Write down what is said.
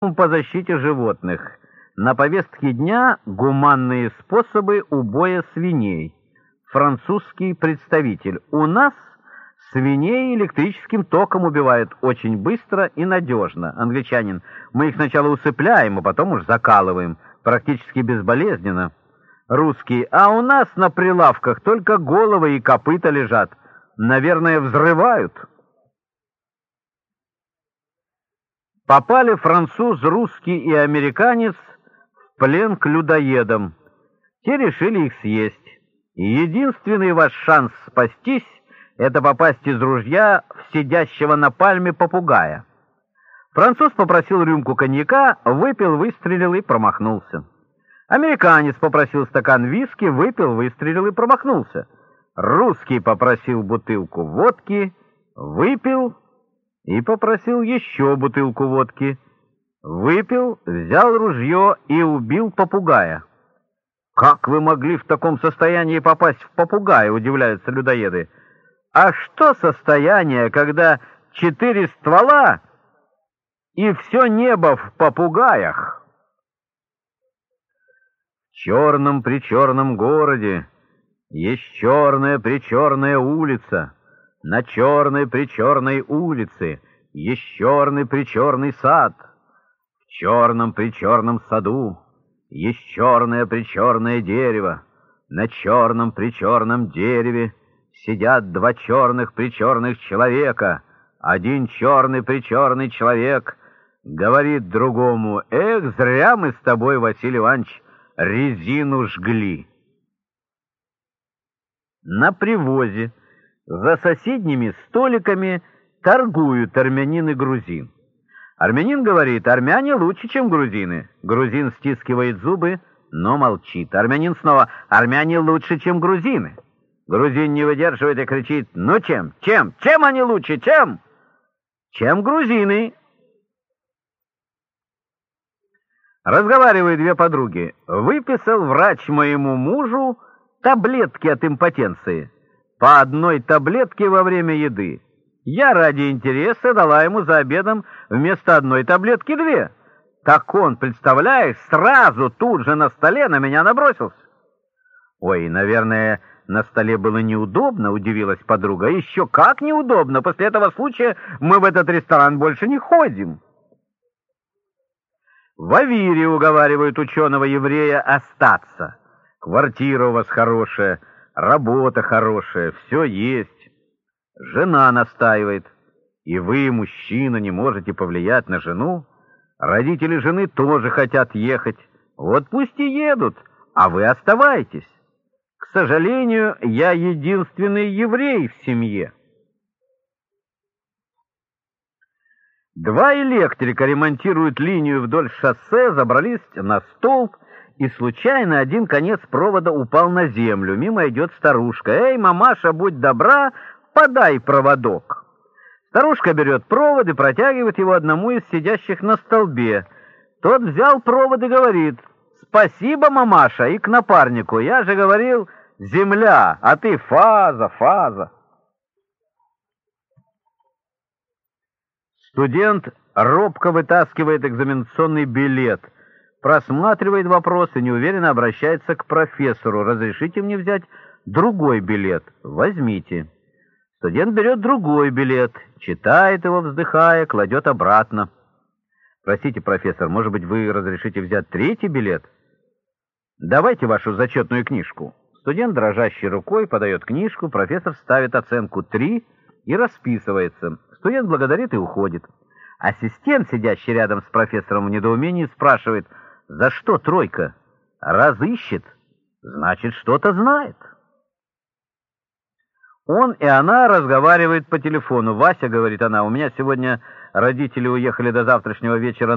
по защите животных. На повестке дня гуманные способы убоя свиней. Французский представитель. У нас свиней электрическим током убивают очень быстро и надежно. Англичанин. Мы их сначала усыпляем, а потом уж закалываем. Практически безболезненно. Русский. А у нас на прилавках только головы и копыта лежат. Наверное, взрывают. Попали француз, русский и американец в плен к людоедам. Те решили их съесть. И единственный ваш шанс спастись — это попасть из ружья в сидящего на пальме попугая. Француз попросил рюмку коньяка, выпил, выстрелил и промахнулся. Американец попросил стакан виски, выпил, выстрелил и промахнулся. Русский попросил бутылку водки, выпил и попросил еще бутылку водки. Выпил, взял ружье и убил попугая. «Как вы могли в таком состоянии попасть в попугая?» — удивляются людоеды. «А что состояние, когда четыре ствола и все небо в попугаях?» В черном-причерном городе есть черная-причерная улица — на черной-причерной улице есть черный-причерный сад. В черном-причерном саду есть черное-причерное дерево. На черном-причерном дереве сидят два черных-причерных человека. Один черный-причерный человек говорит другому, «Эх, зря мы с тобой, Василий Иванович, резину жгли». На привозе за соседними столиками торгуют армянин и грузин. Армянин говорит, армяне лучше, чем грузины. Грузин стискивает зубы, но молчит. Армянин снова, армяне лучше, чем грузины. Грузин не выдерживает и кричит, ну чем, чем, чем они лучше, чем? Чем грузины? Разговаривают две подруги. Выписал врач моему мужу таблетки от импотенции по одной таблетке во время еды. Я ради интереса дала ему за обедом вместо одной таблетки две. Так он, представляешь, сразу тут же на столе на меня набросился. Ой, наверное, на столе было неудобно, удивилась подруга. Еще как неудобно, после этого случая мы в этот ресторан больше не ходим. В Авире уговаривают ученого-еврея остаться. Квартира у вас хорошая, работа хорошая, все есть. Жена настаивает, и вы, мужчина, не можете повлиять на жену. Родители жены тоже хотят ехать. Вот пусть и едут, а вы оставайтесь. К сожалению, я единственный еврей в семье. Два электрика ремонтируют линию вдоль шоссе, забрались на столб и случайно один конец провода упал на землю. Мимо идет старушка. «Эй, мамаша, будь добра, подай проводок». Старушка берет провод и протягивает его одному из сидящих на столбе. Тот взял провод и говорит, «Спасибо, мамаша!» И к напарнику, «Я же говорил, земля, а ты фаза, фаза!» Студент робко вытаскивает экзаменационный билет — просматривает вопрос и неуверенно обращается к профессору. «Разрешите мне взять другой билет?» «Возьмите». Студент берет другой билет, читает его, вздыхая, кладет обратно. «Простите, профессор, может быть, вы разрешите взять третий билет?» «Давайте вашу зачетную книжку». Студент, дрожащей рукой, подает книжку, профессор ставит оценку 3 и расписывается. Студент благодарит и уходит. Ассистент, сидящий рядом с профессором в недоумении, спрашивает — за что тройка? Разыщет, значит, что-то знает. Он и она разговаривают по телефону. «Вася, — говорит она, — у меня сегодня родители уехали до завтрашнего вечера